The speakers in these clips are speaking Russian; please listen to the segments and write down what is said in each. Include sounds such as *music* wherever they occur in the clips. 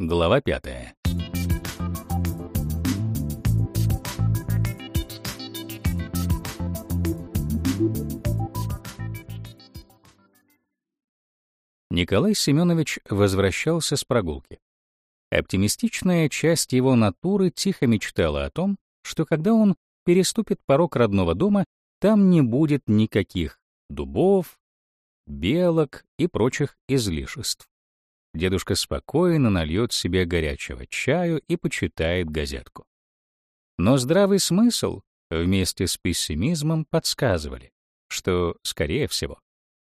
Глава пятая. Николай Семенович возвращался с прогулки. Оптимистичная часть его натуры тихо мечтала о том, что когда он переступит порог родного дома, там не будет никаких дубов, белок и прочих излишеств. Дедушка спокойно нальет себе горячего чаю и почитает газетку. Но здравый смысл вместе с пессимизмом подсказывали, что, скорее всего,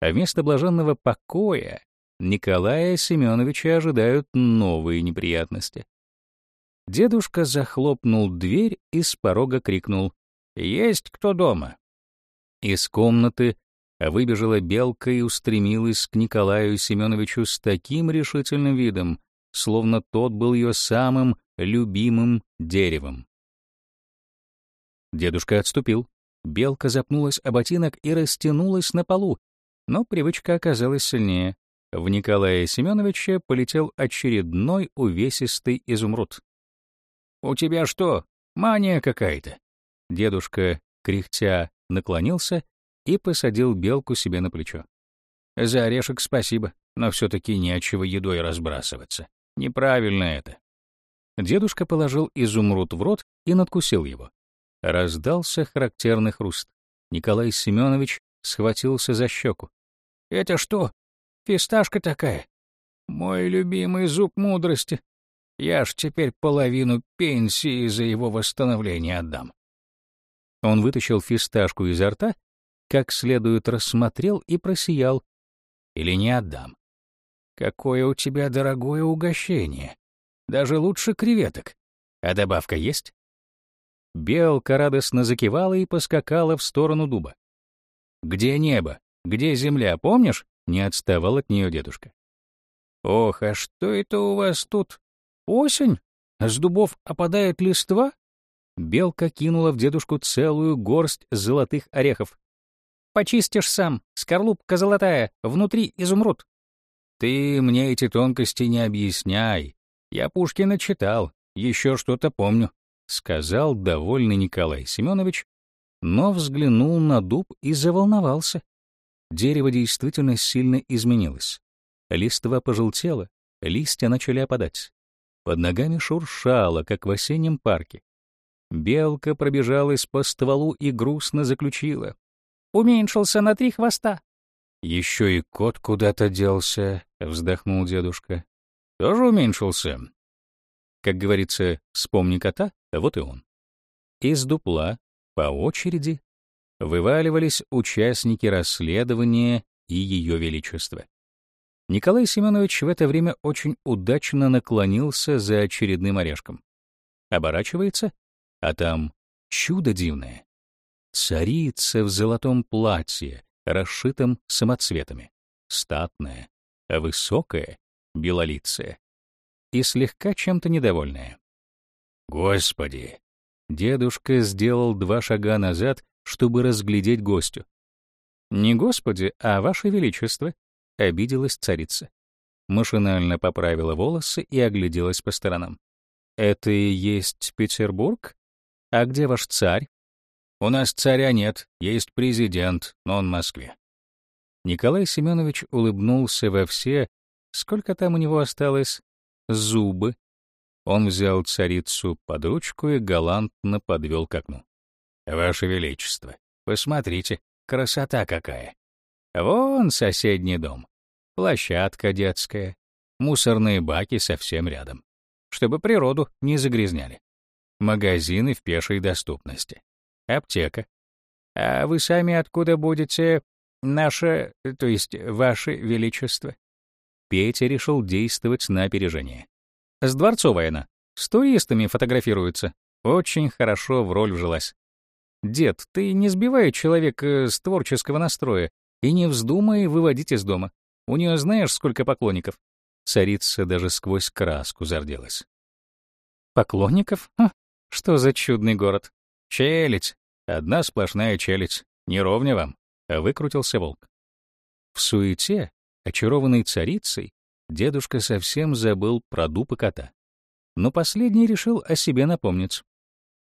вместо блаженного покоя Николая Семеновича ожидают новые неприятности. Дедушка захлопнул дверь и с порога крикнул «Есть кто дома?». Из комнаты выбежала белка и устремилась к Николаю Семеновичу с таким решительным видом, словно тот был ее самым любимым деревом. Дедушка отступил. Белка запнулась о ботинок и растянулась на полу, но привычка оказалась сильнее. В Николая Семеновича полетел очередной увесистый изумруд. «У тебя что, мания какая-то?» Дедушка, кряхтя, наклонился и посадил белку себе на плечо. «За орешек спасибо, но все-таки нечего едой разбрасываться. Неправильно это». Дедушка положил изумруд в рот и надкусил его. Раздался характерный хруст. Николай Семенович схватился за щеку. «Это что, Фисташка такая. Мой любимый зуб мудрости. Я ж теперь половину пенсии за его восстановление отдам. Он вытащил фисташку изо рта, как следует рассмотрел и просиял. Или не отдам. Какое у тебя дорогое угощение. Даже лучше креветок. А добавка есть? Белка радостно закивала и поскакала в сторону дуба. «Где небо? Где земля, помнишь?» Не отставал от нее дедушка. «Ох, а что это у вас тут? Осень? С дубов опадает листва?» Белка кинула в дедушку целую горсть золотых орехов. «Почистишь сам, скорлупка золотая, внутри изумруд». «Ты мне эти тонкости не объясняй. Я Пушкина читал, еще что-то помню», — сказал довольный Николай Семенович, но взглянул на дуб и заволновался. Дерево действительно сильно изменилось. Листва пожелтела, листья начали опадать. Под ногами шуршало, как в осеннем парке. Белка пробежалась по стволу и грустно заключила. «Уменьшился на три хвоста». «Еще и кот куда-то делся», — вздохнул дедушка. «Тоже уменьшился?» Как говорится, вспомни кота, вот и он. Из дупла по очереди вываливались участники расследования и Ее Величество. Николай Семенович в это время очень удачно наклонился за очередным орешком. Оборачивается, а там чудо дивное. Царица в золотом платье, расшитом самоцветами, статная, высокая, белолицая и слегка чем-то недовольная. Господи! Дедушка сделал два шага назад чтобы разглядеть гостю. «Не Господи, а Ваше Величество», — обиделась царица. Машинально поправила волосы и огляделась по сторонам. «Это и есть Петербург? А где ваш царь?» «У нас царя нет, есть президент, но он в Москве». Николай Семенович улыбнулся во все, сколько там у него осталось, зубы. Он взял царицу под ручку и галантно подвел к окну. Ваше Величество, посмотрите, красота какая. Вон соседний дом, площадка детская, мусорные баки совсем рядом, чтобы природу не загрязняли. Магазины в пешей доступности, аптека. А вы сами откуда будете, наше, то есть ваше Величество? Петя решил действовать на опережение. С Дворцовой она. С туристами фотографируется. Очень хорошо в роль вжилась. Дед, ты не сбивай человека с творческого настроя и не вздумай выводить из дома. У нее знаешь, сколько поклонников?» Царица даже сквозь краску зарделась. «Поклонников? Ха, что за чудный город? Челядь! Одна сплошная челядь. Не ровня вам!» — выкрутился волк. В суете, очарованной царицей, дедушка совсем забыл про дуб кота. Но последний решил о себе напомнить.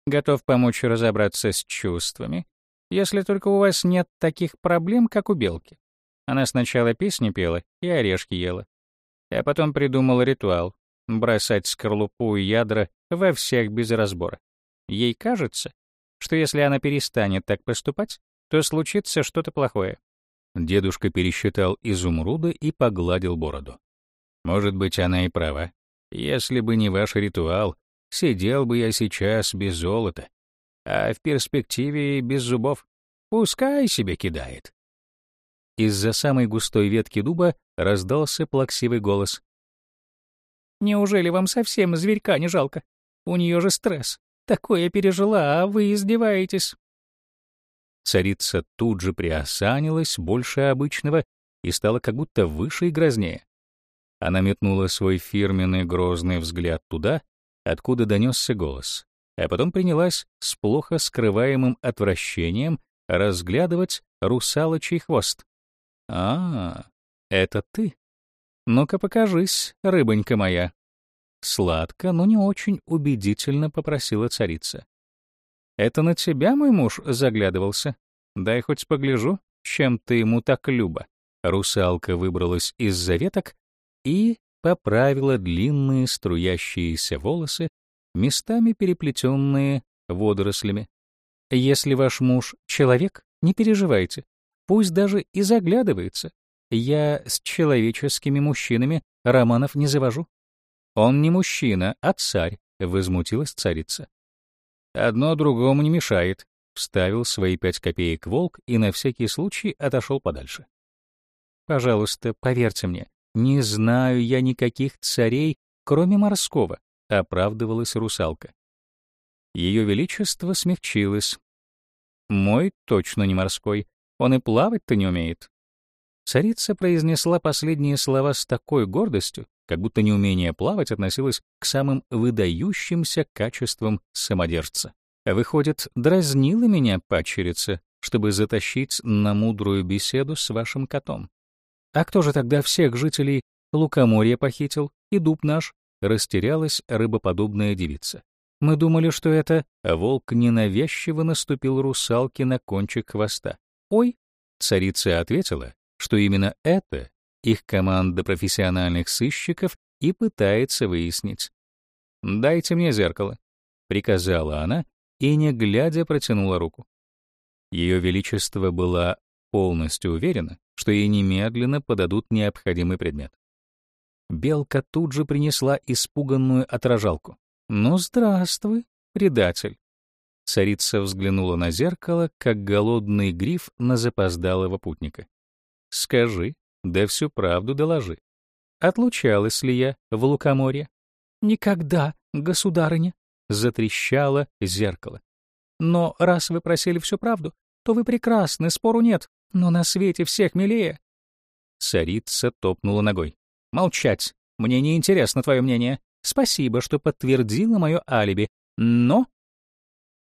Готов помочь разобраться с чувствами, если только у вас нет таких проблем, как у белки. Она сначала песни пела и орешки ела. А потом придумала ритуал — бросать скорлупу и ядра во всех без разбора. Ей кажется, что если она перестанет так поступать, то случится что-то плохое. Дедушка пересчитал изумруды и погладил бороду. Может быть, она и права. Если бы не ваш ритуал, сидел бы я сейчас без золота, а в перспективе без зубов. Пускай себе кидает. Из-за самой густой ветки дуба раздался плаксивый голос. «Неужели вам совсем зверька не жалко? У нее же стресс. Такое пережила, а вы издеваетесь». Царица тут же приосанилась больше обычного и стала как будто выше и грознее. Она метнула свой фирменный грозный взгляд туда, откуда донесся голос, а потом принялась с плохо скрываемым отвращением разглядывать русалочий хвост. «А, это ты? Ну-ка покажись, рыбонька моя». Сладко, но не очень убедительно попросила царица. «Это на тебя мой муж заглядывался? Дай хоть погляжу, чем ты ему так люба». Русалка выбралась из заветок и поправила длинные струящиеся волосы, местами переплетенные водорослями. «Если ваш муж — человек, не переживайте, пусть даже и заглядывается. Я с человеческими мужчинами романов не завожу». «Он не мужчина, а царь», — возмутилась царица. «Одно другому не мешает», — вставил свои пять копеек волк и на всякий случай отошел подальше. «Пожалуйста, поверьте мне, не знаю я никаких царей, кроме морского», — оправдывалась русалка. Ее величество смягчилось. «Мой точно не морской, он и плавать-то не умеет». Царица произнесла последние слова с такой гордостью, как будто неумение плавать относилось к самым выдающимся качествам самодержца. Выходит, дразнила меня падчерица, чтобы затащить на мудрую беседу с вашим котом. А кто же тогда всех жителей Лукоморья похитил и дуб наш? Растерялась рыбоподобная девица. Мы думали, что это волк ненавязчиво наступил русалке на кончик хвоста. Ой, царица ответила, что именно это их команда профессиональных сыщиков и пытается выяснить. «Дайте мне зеркало», — приказала она и, не глядя, протянула руку. Ее Величество была полностью уверена, что ей немедленно подадут необходимый предмет. Белка тут же принесла испуганную отражалку. «Ну, здравствуй, предатель!» Царица взглянула на зеркало, как голодный гриф на запоздалого путника. «Скажи, да всю правду доложи. Отлучалась ли я в лукоморье? Никогда, государыня, затрещало зеркало. Но раз вы просили всю правду, то вы прекрасны, спору нет, но на свете всех милее. Царица топнула ногой. Молчать. Мне не интересно твое мнение. Спасибо, что подтвердила мое алиби. Но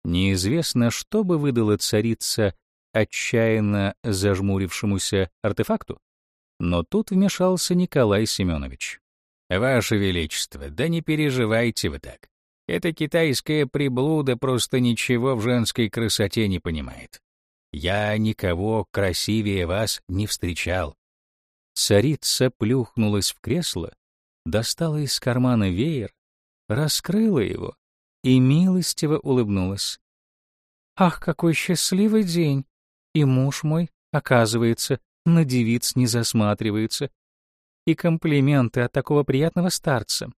неизвестно, что бы выдала царица отчаянно зажмурившемуся артефакту, но тут вмешался Николай Семенович. «Ваше Величество, да не переживайте вы так. Эта китайская приблуда просто ничего в женской красоте не понимает. Я никого красивее вас не встречал». Царица плюхнулась в кресло, достала из кармана веер, раскрыла его и милостиво улыбнулась. «Ах, какой счастливый день! И муж мой, оказывается, на девиц не засматривается. И комплименты от такого приятного старца.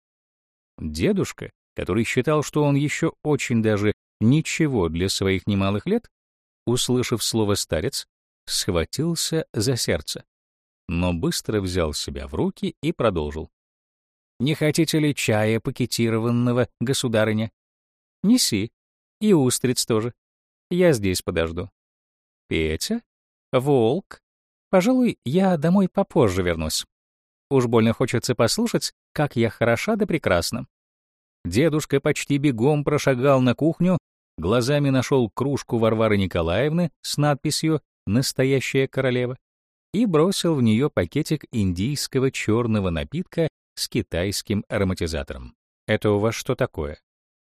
Дедушка, который считал, что он еще очень даже ничего для своих немалых лет, услышав слово «старец», схватился за сердце, но быстро взял себя в руки и продолжил. «Не хотите ли чая пакетированного, государыня?» «Неси. И устриц тоже. Я здесь подожду». «Петя? Волк?» Пожалуй, я домой попозже вернусь. Уж больно хочется послушать, как я хороша да прекрасна. Дедушка почти бегом прошагал на кухню, глазами нашел кружку Варвары Николаевны с надписью «Настоящая королева» и бросил в нее пакетик индийского черного напитка с китайским ароматизатором. «Это у вас что такое?»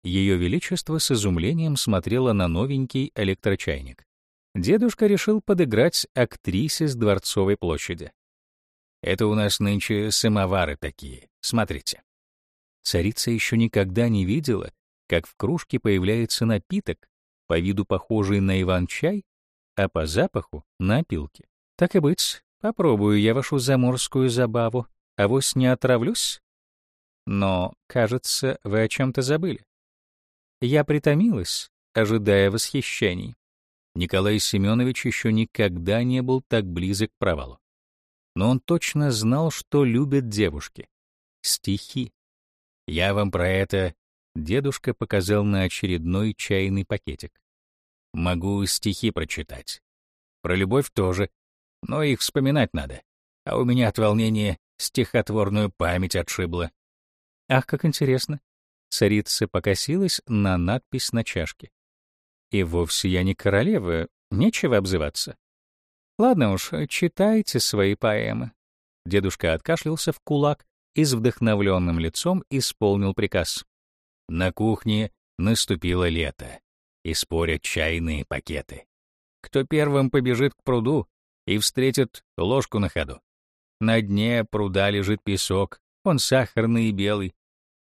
Ее Величество с изумлением смотрела на новенький электрочайник. Дедушка решил подыграть актрисе с Дворцовой площади. «Это у нас нынче самовары такие, смотрите». Царица еще никогда не видела, как в кружке появляется напиток, по виду похожий на иван-чай, а по запаху — на опилки. Так и быть, попробую я вашу заморскую забаву, а вось не отравлюсь? Но, кажется, вы о чем-то забыли. Я притомилась, ожидая восхищений. Николай Семенович еще никогда не был так близок к провалу. Но он точно знал, что любят девушки. Стихи. Я вам про это... Дедушка показал на очередной чайный пакетик. Могу стихи прочитать. Про любовь тоже, но их вспоминать надо. А у меня от волнения стихотворную память отшибла. Ах, как интересно. Царица покосилась на надпись на чашке. «И вовсе я не королева, нечего обзываться. Ладно уж, читайте свои поэмы». Дедушка откашлялся в кулак и с вдохновленным лицом исполнил приказ. На кухне наступило лето, и спорят чайные пакеты. Кто первым побежит к пруду и встретит ложку на ходу? На дне пруда лежит песок, он сахарный и белый,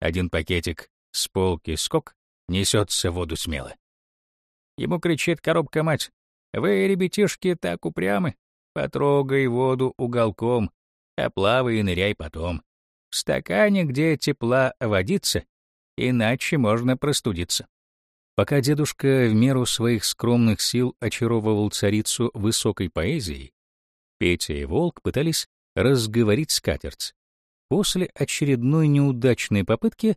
один пакетик с полки скок несется в воду смело. Ему кричит коробка-мать. «Вы, ребятишки, так упрямы. Потрогай воду уголком, а плавай и ныряй потом. В стакане, где тепла водится, иначе можно простудиться». Пока дедушка в меру своих скромных сил очаровывал царицу высокой поэзией, Петя и Волк пытались разговорить скатерть. После очередной неудачной попытки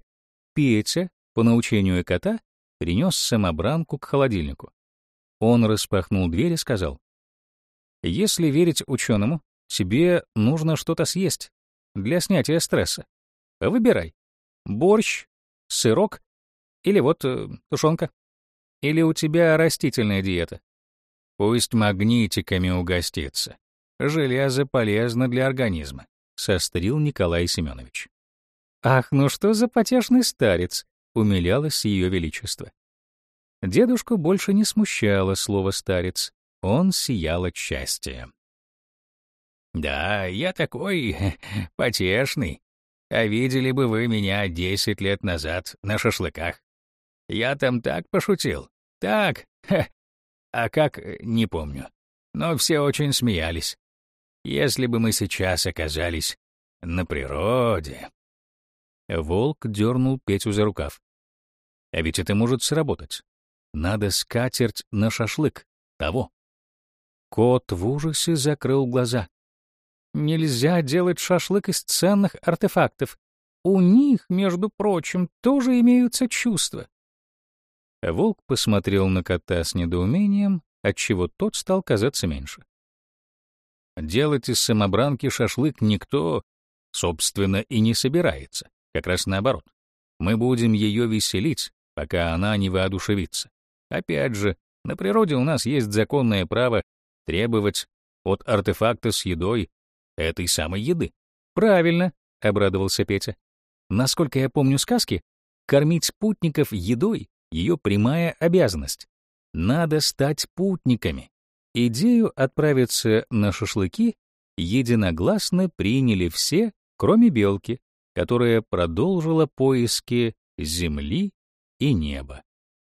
Петя, по научению кота, принес самобранку к холодильнику. Он распахнул дверь и сказал, «Если верить ученому, тебе нужно что-то съесть для снятия стресса. Выбирай. Борщ, сырок или вот э, тушенка. Или у тебя растительная диета. Пусть магнитиками угостится. Железо полезно для организма сострил Николай Семенович. «Ах, ну что за потешный старец!» — умилялось ее величество. Дедушку больше не смущало слово «старец». Он сиял от счастья. «Да, я такой *laughs* потешный. А видели бы вы меня десять лет назад на шашлыках. Я там так пошутил. Так, ха. *laughs* А как, не помню. Но все очень смеялись. Если бы мы сейчас оказались на природе. Волк дернул Петю за рукав. А ведь это может сработать. Надо скатерть на шашлык. Того. Кот в ужасе закрыл глаза. Нельзя делать шашлык из ценных артефактов. У них, между прочим, тоже имеются чувства. Волк посмотрел на кота с недоумением, отчего тот стал казаться меньше. Делать из самобранки шашлык никто, собственно, и не собирается. Как раз наоборот. Мы будем ее веселить, пока она не воодушевится. Опять же, на природе у нас есть законное право требовать от артефакта с едой этой самой еды. Правильно, обрадовался Петя. Насколько я помню сказки, кормить путников едой — ее прямая обязанность. Надо стать путниками. Идею отправиться на шашлыки единогласно приняли все, кроме белки, которая продолжила поиски земли и неба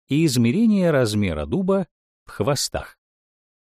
и измерение размера дуба в хвостах.